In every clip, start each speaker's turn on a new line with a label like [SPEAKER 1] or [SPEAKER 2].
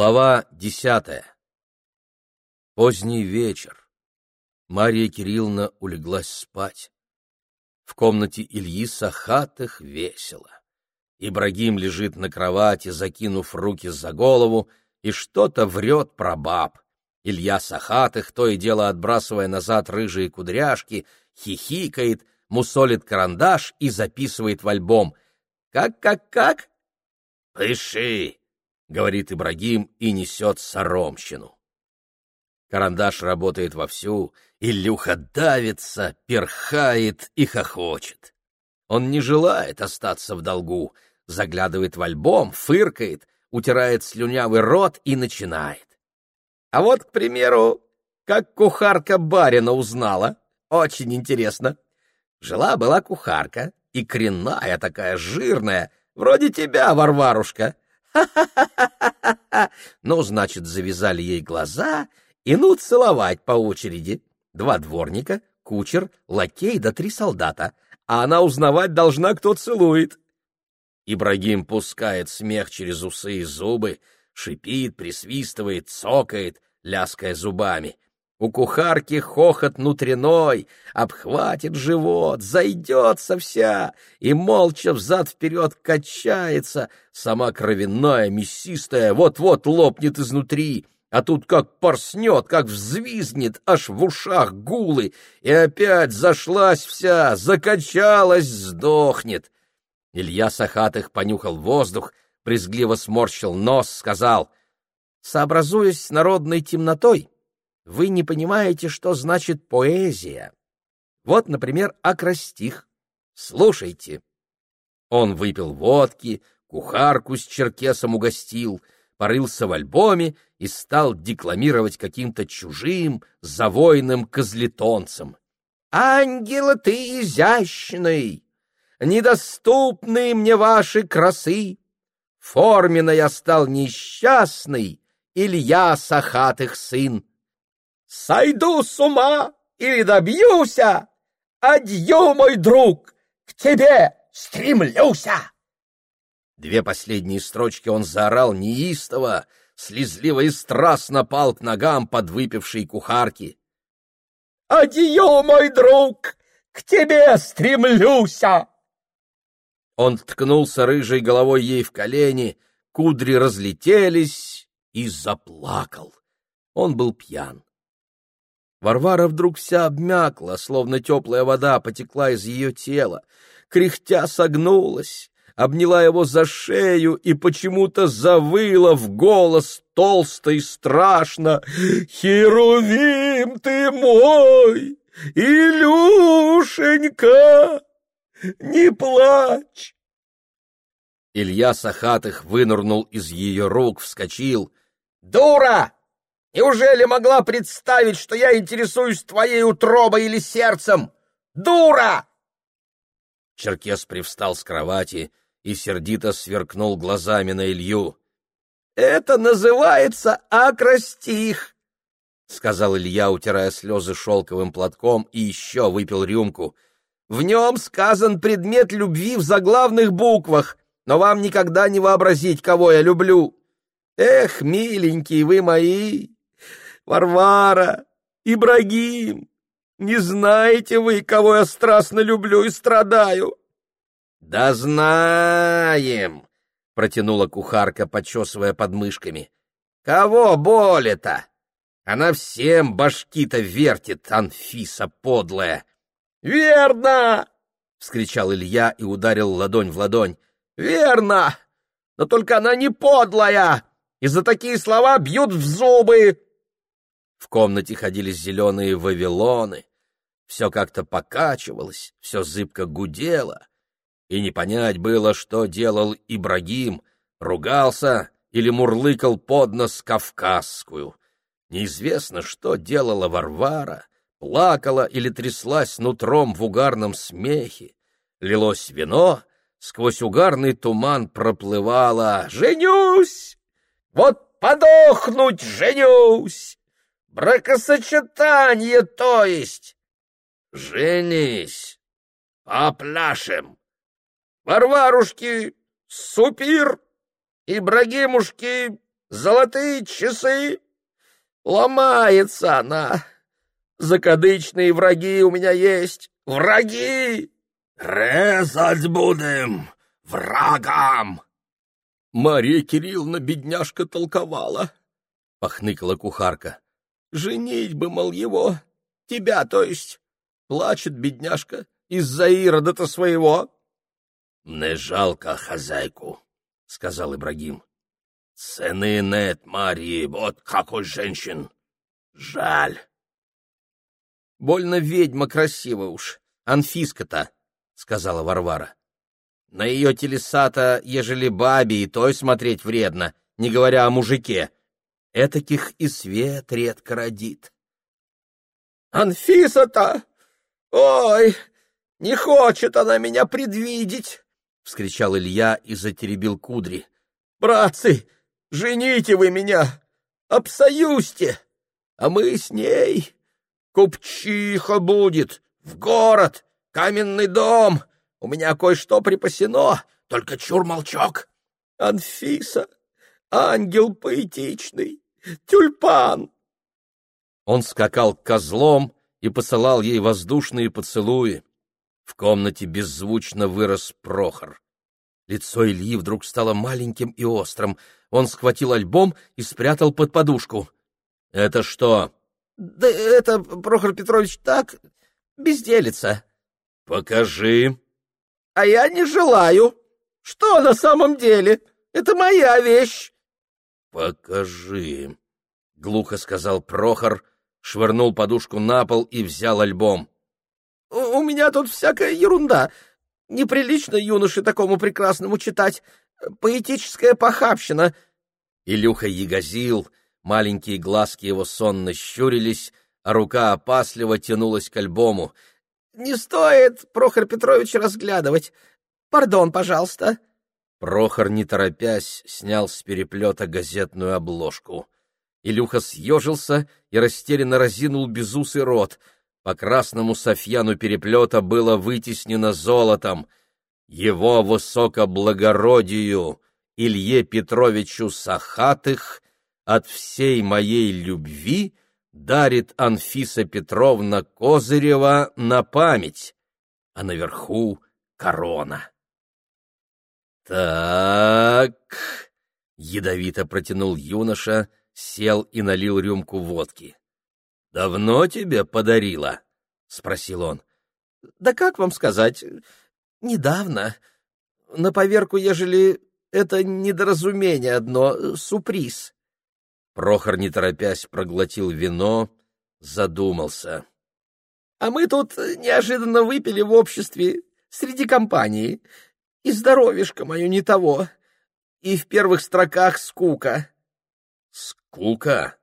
[SPEAKER 1] Глава десятая. Поздний вечер. Мария Кирилловна улеглась спать. В комнате Ильи Сахатых весело. Ибрагим лежит на кровати, закинув руки за голову, и что-то врет про баб. Илья Сахатых, то и дело отбрасывая назад рыжие кудряшки, хихикает, мусолит карандаш и записывает в альбом. «Как-как-как?» «Пыши!» — говорит Ибрагим и несет соромщину. Карандаш работает вовсю, Илюха давится, перхает и хохочет. Он не желает остаться в долгу, заглядывает в альбом, фыркает, утирает слюнявый рот и начинает. А вот, к примеру, как кухарка барина узнала. Очень интересно. Жила-была кухарка, и кренная такая жирная, вроде тебя, Варварушка. Ха-ха-ха-ха-ха! Ну, значит, завязали ей глаза и ну целовать по очереди. Два дворника, кучер, лакей да три солдата. А она узнавать должна, кто целует. Ибрагим пускает смех через усы и зубы, шипит, присвистывает, цокает, ляская зубами. У кухарки хохот внутренной, обхватит живот, зайдется вся и молча взад-вперед качается, сама кровяная, мясистая, вот-вот лопнет изнутри, а тут как порснет, как взвизнет, аж в ушах гулы, и опять зашлась вся, закачалась, сдохнет. Илья Сахатых понюхал воздух, брезгливо сморщил нос, сказал, «Сообразуясь с народной темнотой, вы не понимаете, что значит поэзия. Вот, например, акростих. Слушайте. Он выпил водки, кухарку с черкесом угостил, порылся в альбоме и стал декламировать каким-то чужим, завойным козлетонцем. «Ангела ты изящный, недоступны мне ваши красы, форменно я стал несчастный, Илья Сахатых сын. Сойду с ума или добьюся, адью, мой друг, к тебе стремлюся. Две последние строчки он заорал неистово, слезливо и страстно пал к ногам подвыпившей кухарки. «Адью, мой друг, к тебе стремлюся!» Он ткнулся рыжей головой ей в колени, кудри разлетелись и заплакал. Он был пьян. Варвара вдруг вся обмякла, словно теплая вода потекла из ее тела. Кряхтя согнулась, обняла его за шею и почему-то завыла в голос толсто и страшно. «Херувим ты мой, Илюшенька, не плачь!» Илья Сахатых вынырнул из ее рук, вскочил. «Дура!» Неужели могла представить, что я интересуюсь твоей утробой или сердцем? Дура!» Черкес привстал с кровати и сердито сверкнул глазами на Илью. «Это называется акростих!» — сказал Илья, утирая слезы шелковым платком, и еще выпил рюмку. «В нем сказан предмет любви в заглавных буквах, но вам никогда не вообразить, кого я люблю. Эх, миленькие вы мои, Варвара, Ибрагим, не знаете вы, кого я страстно люблю и страдаю? — Да знаем, — протянула кухарка, почесывая подмышками. — Кого боли-то? Она всем башки-то вертит, Анфиса подлая. — Верно! — вскричал Илья и ударил ладонь в ладонь. — Верно! Но только она не подлая! И за такие слова бьют в зубы! В комнате ходили зеленые вавилоны. Все как-то покачивалось, все зыбко гудело. И не понять было, что делал Ибрагим, ругался или мурлыкал под нос кавказскую. Неизвестно, что делала Варвара, плакала или тряслась нутром в угарном смехе. Лилось вино, сквозь угарный туман проплывала «Женюсь! Вот подохнуть женюсь!» Бракосочетание, то есть. Женись, попляшем. Варварушки, супир, Ибрагимушки,
[SPEAKER 2] Золотые часы! Ломается она! Закадычные враги у меня есть! Враги! Резать будем! Врагам!»
[SPEAKER 1] Мария Кирилловна, бедняжка, толковала, — похныкала кухарка. — Женить бы, мол, его, тебя, то есть. Плачет бедняжка из-за Ирода-то своего.
[SPEAKER 2] — Не жалко хозяйку, — сказал Ибрагим. — Цены нет, Марии, вот какой женщин. Жаль.
[SPEAKER 1] — Больно ведьма красивая уж, Анфиска-то, — сказала Варвара. На ее телесата, ежели бабе и той смотреть вредно, не говоря о мужике. Этаких и свет редко родит.
[SPEAKER 2] «Анфиса-то! Ой, не хочет она меня предвидеть!» — вскричал Илья и затеребил кудри. «Братцы, жените вы меня! Обсоюзьте! А мы с ней! Купчиха будет! В город! Каменный дом! У меня кое-что припасено, только чур молчок. Анфиса, ангел поэтичный, тюльпан.
[SPEAKER 1] Он скакал козлом и посылал ей воздушные поцелуи. В комнате беззвучно вырос Прохор. Лицо Ильи вдруг стало маленьким и острым. Он схватил альбом и спрятал под подушку. — Это что?
[SPEAKER 2] — Да это, Прохор Петрович, так, безделица.
[SPEAKER 1] — Покажи
[SPEAKER 2] а я не желаю. Что на самом деле? Это моя вещь.
[SPEAKER 1] Покажи, глухо сказал Прохор, швырнул подушку на пол и взял альбом.
[SPEAKER 2] У меня тут всякая ерунда. Неприлично юноше такому прекрасному читать. Поэтическая похабщина.
[SPEAKER 1] Илюха ягозил, маленькие глазки его сонно щурились, а рука опасливо тянулась к альбому —
[SPEAKER 2] не стоит, Прохор Петрович, разглядывать. Пардон, пожалуйста.
[SPEAKER 1] Прохор, не торопясь, снял с переплета газетную обложку. Илюха съежился и растерянно разинул безусый рот. По красному софьяну переплета было вытеснено золотом. Его высокоблагородию Илье Петровичу Сахатых от всей моей любви дарит Анфиса Петровна Козырева на память, а наверху корона. «Так...» — ядовито протянул юноша, сел и налил рюмку водки. «Давно тебе подарила?» — спросил он.
[SPEAKER 2] «Да как вам сказать? Недавно. На поверку, ежели это недоразумение одно, сюрприз».
[SPEAKER 1] Прохор, не торопясь, проглотил вино, задумался.
[SPEAKER 2] — А мы тут неожиданно выпили в обществе, среди компании. И здоровишко мое не того. И в первых строках скука.
[SPEAKER 1] — Скука?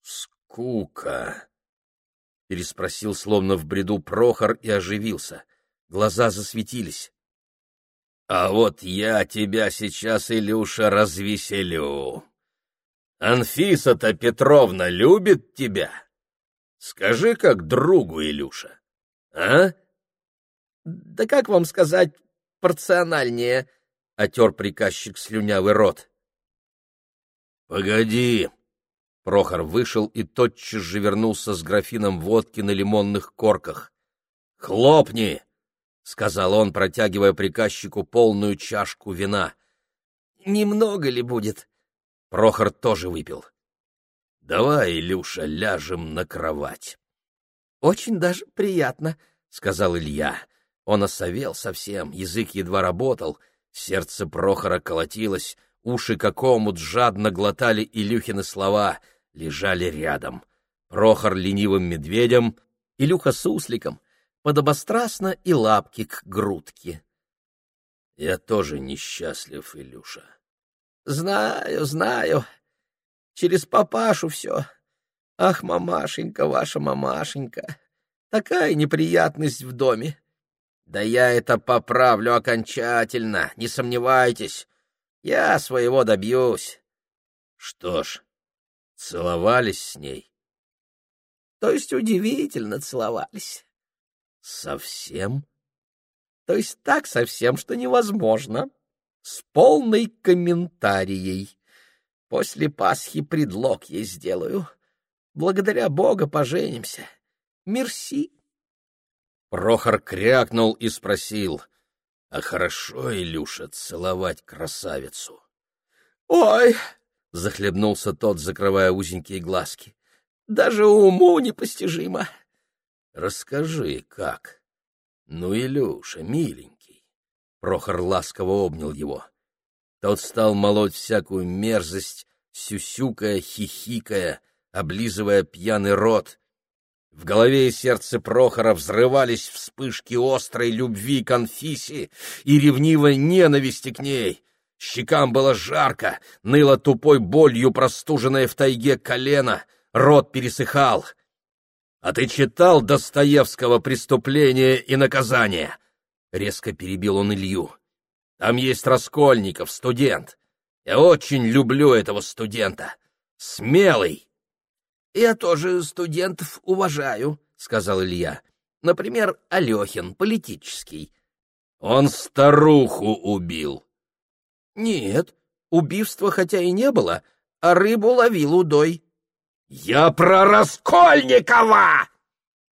[SPEAKER 1] Скука? — переспросил, словно в бреду Прохор, и оживился. Глаза засветились. — А вот я тебя сейчас, Илюша, развеселю. Анфиса-то Петровна любит тебя? Скажи, как другу, Илюша. А?
[SPEAKER 2] Да как вам сказать порциональнее? Отер приказчик слюнявый рот.
[SPEAKER 1] Погоди. Прохор вышел и тотчас же вернулся с графином водки на лимонных корках. Хлопни! — сказал он, протягивая приказчику полную чашку вина.
[SPEAKER 2] — Немного ли будет?
[SPEAKER 1] Прохор тоже выпил. — Давай, Илюша, ляжем на кровать.
[SPEAKER 2] — Очень даже приятно, —
[SPEAKER 1] сказал Илья. Он осовел совсем, язык едва работал, сердце Прохора колотилось, уши как омут жадно глотали Илюхины слова, лежали рядом. Прохор ленивым медведем, Илюха сусликом, подобострастно и лапки к грудке. — Я тоже несчастлив, Илюша.
[SPEAKER 2] Знаю, знаю. Через папашу все. Ах, мамашенька, ваша мамашенька. Такая неприятность в доме. Да я это поправлю окончательно, не сомневайтесь. Я своего добьюсь.
[SPEAKER 1] Что ж, целовались с ней?
[SPEAKER 2] То есть удивительно целовались.
[SPEAKER 1] Совсем?
[SPEAKER 2] То есть так совсем, что невозможно с полной комментарией. После Пасхи предлог ей сделаю. Благодаря Бога поженимся. Мерси.
[SPEAKER 1] Прохор крякнул и спросил, а хорошо, Илюша, целовать красавицу?
[SPEAKER 2] — Ой!
[SPEAKER 1] — захлебнулся тот, закрывая узенькие глазки.
[SPEAKER 2] — Даже уму непостижимо.
[SPEAKER 1] — Расскажи, как? — Ну, Илюша, миленький. Прохор ласково обнял его. Тот стал молоть всякую мерзость, сюсюкая, хихикая, облизывая пьяный рот — в голове и сердце Прохора взрывались вспышки острой любви к Анфисе и ревнивой ненависти к ней. Щекам было жарко, ныло тупой болью простуженное в тайге колено, рот пересыхал. «А ты читал Достоевского «Преступление и наказание»?» Резко перебил он Илью. «Там есть Раскольников, студент. Я очень люблю этого студента. Смелый,
[SPEAKER 2] «Я тоже студентов уважаю», — сказал Илья. «Например, Алехин, политический».
[SPEAKER 1] «Он старуху убил».
[SPEAKER 2] «Нет, убийства хотя и не было, а рыбу ловил удой».
[SPEAKER 1] «Я про Раскольникова!»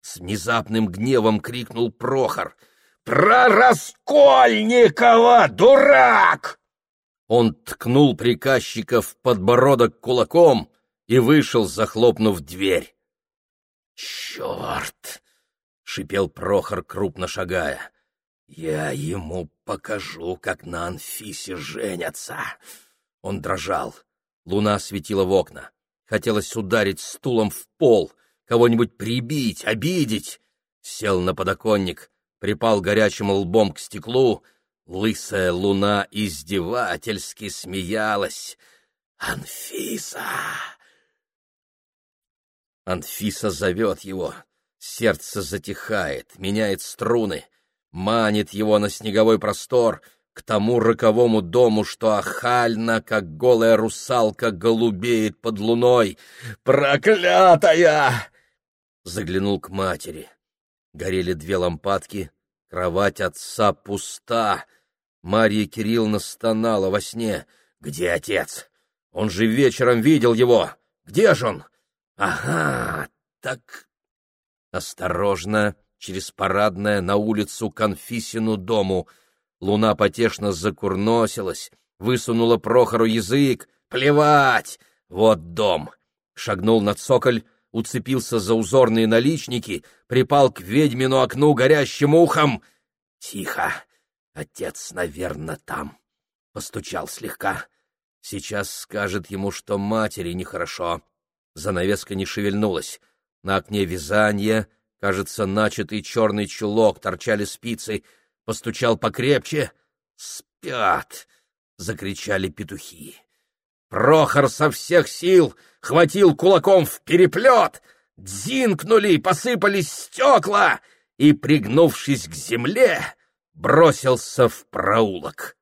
[SPEAKER 1] С внезапным гневом крикнул Прохор. «Про Раскольникова, дурак!» Он ткнул приказчика в подбородок кулаком, и вышел, захлопнув дверь. «Черт!» — шипел Прохор, крупно шагая. «Я ему покажу, как на Анфисе женятся!» Он дрожал. Луна светила в окна. Хотелось ударить стулом в пол, кого-нибудь прибить, обидеть. Сел на подоконник, припал горячим лбом к стеклу. Лысая луна издевательски смеялась. «Анфиса!» Анфиса зовет его. Сердце затихает, меняет струны, манит его на снеговой простор, к тому роковому дому, что охально, как голая русалка, голубеет под луной. «Проклятая!» Заглянул к матери. Горели две лампадки, кровать отца пуста. Марья Кирилловна стонала во сне. «Где отец? Он же вечером видел его! Где же он?» Ага, так... Осторожно, через парадное на улицу Конфисину дому. Луна потешно закурносилась, высунула Прохору язык. Плевать! Вот дом! Шагнул на цоколь, уцепился за узорные наличники, припал к ведьмину окну горящим ухом. Тихо! Отец, наверное, там. Постучал слегка. Сейчас скажет ему, что матери нехорошо. Занавеска не шевельнулась. На окне вязание, кажется, начатый черный чулок, торчали спицы. Постучал покрепче. «Спят!» — закричали петухи. Прохор со всех сил хватил кулаком в переплет. Дзинкнули, посыпались стекла и, пригнувшись к земле, бросился в проулок.